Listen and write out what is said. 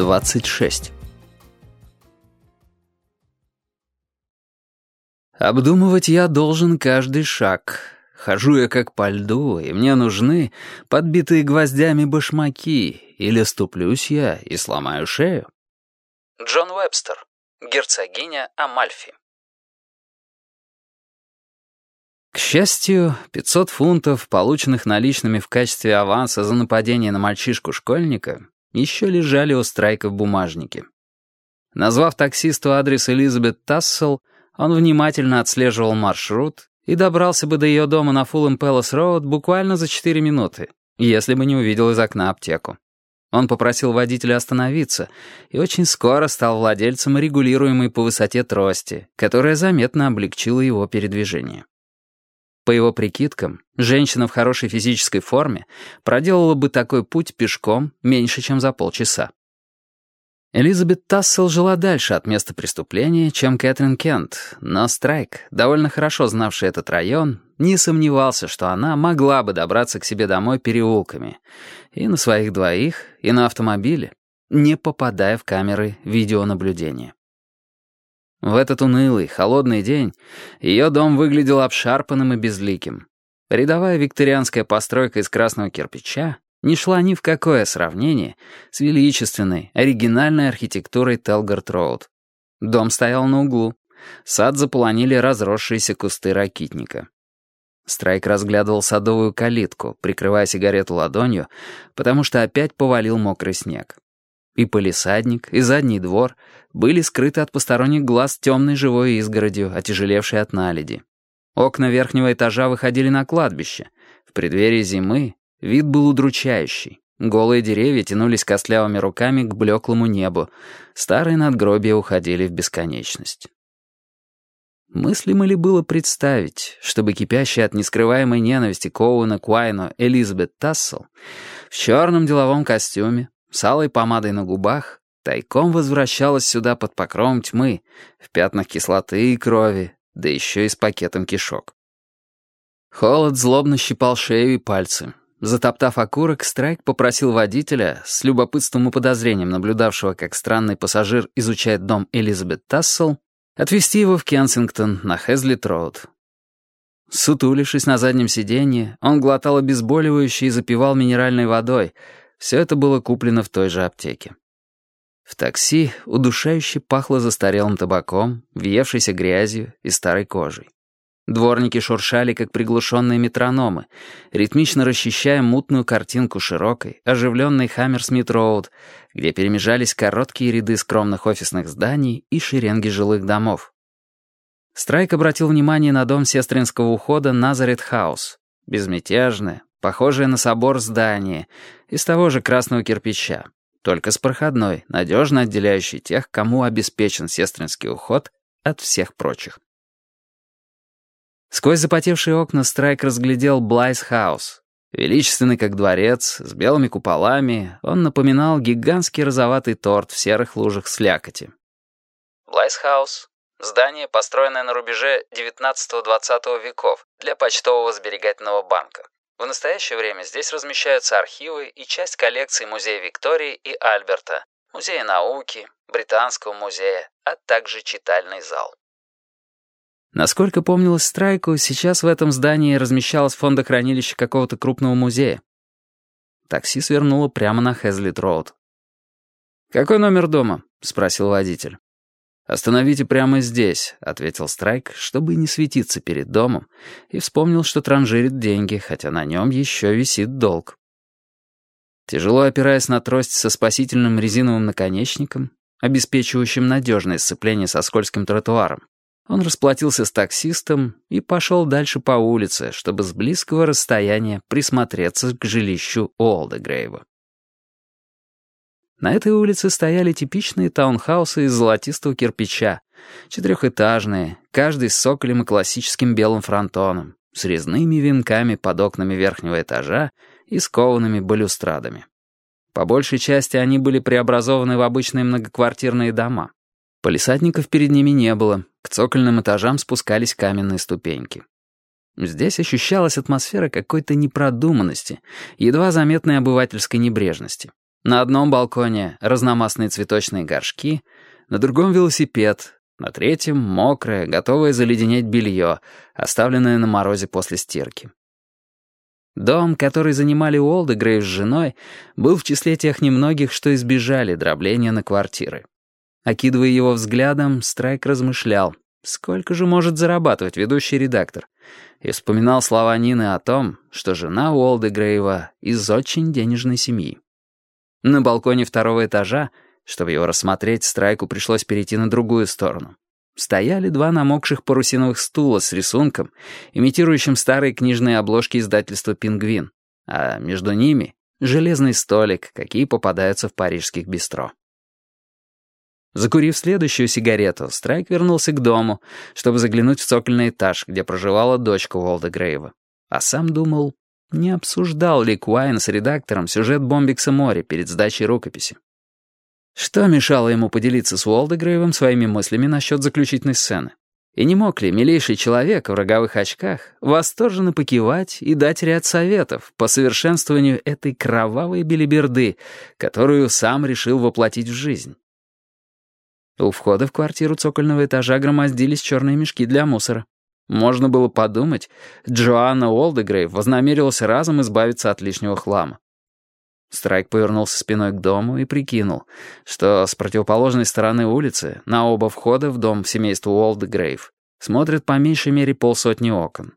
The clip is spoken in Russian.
26. Обдумывать я должен каждый шаг. Хожу я как по льду, и мне нужны подбитые гвоздями башмаки, или ступлюсь я и сломаю шею. Джон Уэбстер, герцогиня Амальфи. К счастью, 500 фунтов, полученных наличными в качестве аванса за нападение на мальчишку-школьника, еще лежали у Страйка в бумажнике. Назвав таксисту адрес Элизабет Тассел, он внимательно отслеживал маршрут и добрался бы до ее дома на Фуллэм Пэлас Роуд буквально за 4 минуты, если бы не увидел из окна аптеку. Он попросил водителя остановиться и очень скоро стал владельцем регулируемой по высоте трости, которая заметно облегчила его передвижение. По его прикидкам, женщина в хорошей физической форме проделала бы такой путь пешком меньше, чем за полчаса. Элизабет Тассел жила дальше от места преступления, чем Кэтрин Кент, но Страйк, довольно хорошо знавший этот район, не сомневался, что она могла бы добраться к себе домой переулками, и на своих двоих, и на автомобиле, не попадая в камеры видеонаблюдения. В этот унылый, холодный день ее дом выглядел обшарпанным и безликим. Рядовая викторианская постройка из красного кирпича не шла ни в какое сравнение с величественной, оригинальной архитектурой Телгард-Роуд. Дом стоял на углу. Сад заполонили разросшиеся кусты ракитника. Страйк разглядывал садовую калитку, прикрывая сигарету ладонью, потому что опять повалил мокрый снег. И полисадник, и задний двор были скрыты от посторонних глаз темной живой изгородью, отяжелевшей от наледи. Окна верхнего этажа выходили на кладбище. В преддверии зимы Вид был удручающий. Голые деревья тянулись костлявыми руками к блеклому небу. Старые надгробия уходили в бесконечность. Мыслимо ли было представить, чтобы кипящая от нескрываемой ненависти Коуэна Куайну Элизабет Тассел в черном деловом костюме, с алой помадой на губах, тайком возвращалась сюда под покровом тьмы, в пятнах кислоты и крови, да еще и с пакетом кишок. Холод злобно щипал шею и пальцы. Затоптав окурок, Страйк попросил водителя, с любопытством и подозрением наблюдавшего, как странный пассажир изучает дом Элизабет Тассел, отвезти его в Кенсингтон на Хезлит-Роуд. Сутулившись на заднем сиденье, он глотал обезболивающее и запивал минеральной водой. Все это было куплено в той же аптеке. В такси удушающе пахло застарелым табаком, въевшейся грязью и старой кожей. Дворники шуршали, как приглушенные метрономы, ритмично расчищая мутную картинку широкой, оживленной Хаммерсмит-Роуд, где перемежались короткие ряды скромных офисных зданий и шеренги жилых домов. Страйк обратил внимание на дом сестринского ухода Назарет Хаус. Безмятежное, похожее на собор здание, из того же красного кирпича, только с проходной, надежно отделяющей тех, кому обеспечен сестринский уход от всех прочих. Сквозь запотевшие окна Страйк разглядел Блайс Хаус. Величественный как дворец, с белыми куполами, он напоминал гигантский розоватый торт в серых лужах слякоти. Блайс Хаус — здание, построенное на рубеже XIX-XX веков для почтового сберегательного банка. В настоящее время здесь размещаются архивы и часть коллекций Музея Виктории и Альберта, Музея науки, Британского музея, а также читальный зал. Насколько помнилось Страйку, сейчас в этом здании размещалось фондохранилище какого-то крупного музея. Такси свернуло прямо на Хезлит-Роуд. «Какой номер дома?» — спросил водитель. «Остановите прямо здесь», — ответил Страйк, чтобы не светиться перед домом, и вспомнил, что транжирит деньги, хотя на нем еще висит долг. Тяжело опираясь на трость со спасительным резиновым наконечником, обеспечивающим надежное сцепление со скользким тротуаром, он расплатился с таксистом и пошел дальше по улице, чтобы с близкого расстояния присмотреться к жилищу Уолдегрейва. На этой улице стояли типичные таунхаусы из золотистого кирпича, четырехэтажные, каждый с соколем и классическим белым фронтоном, с резными венками под окнами верхнего этажа и с коваными балюстрадами. По большей части они были преобразованы в обычные многоквартирные дома. Полисадников перед ними не было, к цокольным этажам спускались каменные ступеньки. Здесь ощущалась атмосфера какой-то непродуманности, едва заметной обывательской небрежности. На одном балконе разномастные цветочные горшки, на другом велосипед, на третьем мокрое, готовое заледенеть белье, оставленное на морозе после стирки. Дом, который занимали Уолдегрейв с женой, был в числе тех немногих, что избежали дробления на квартиры. Окидывая его взглядом, Страйк размышлял, сколько же может зарабатывать ведущий редактор, и вспоминал слова Нины о том, что жена Уолдегрейва из очень денежной семьи. На балконе второго этажа, чтобы его рассмотреть, Страйку пришлось перейти на другую сторону. Стояли два намокших парусиновых стула с рисунком, имитирующим старые книжные обложки издательства «Пингвин», а между ними — железный столик, какие попадаются в парижских бистро. Закурив следующую сигарету, Страйк вернулся к дому, чтобы заглянуть в цокольный этаж, где проживала дочка Уолда Грейва. А сам думал, не обсуждал ли Куайн с редактором сюжет Бомбикса Мори перед сдачей рукописи. Что мешало ему поделиться с Уолдегрейвом своими мыслями насчет заключительной сцены? И не мог ли милейший человек в роговых очках восторженно покивать и дать ряд советов по совершенствованию этой кровавой белиберды, которую сам решил воплотить в жизнь? У входа в квартиру цокольного этажа громоздились черные мешки для мусора. Можно было подумать, Джоанна Уолдегрейв вознамерилась разом избавиться от лишнего хлама. Страйк повернулся спиной к дому и прикинул, что с противоположной стороны улицы на оба входа в дом семейства Уолдегрейв смотрят по меньшей мере полсотни окон.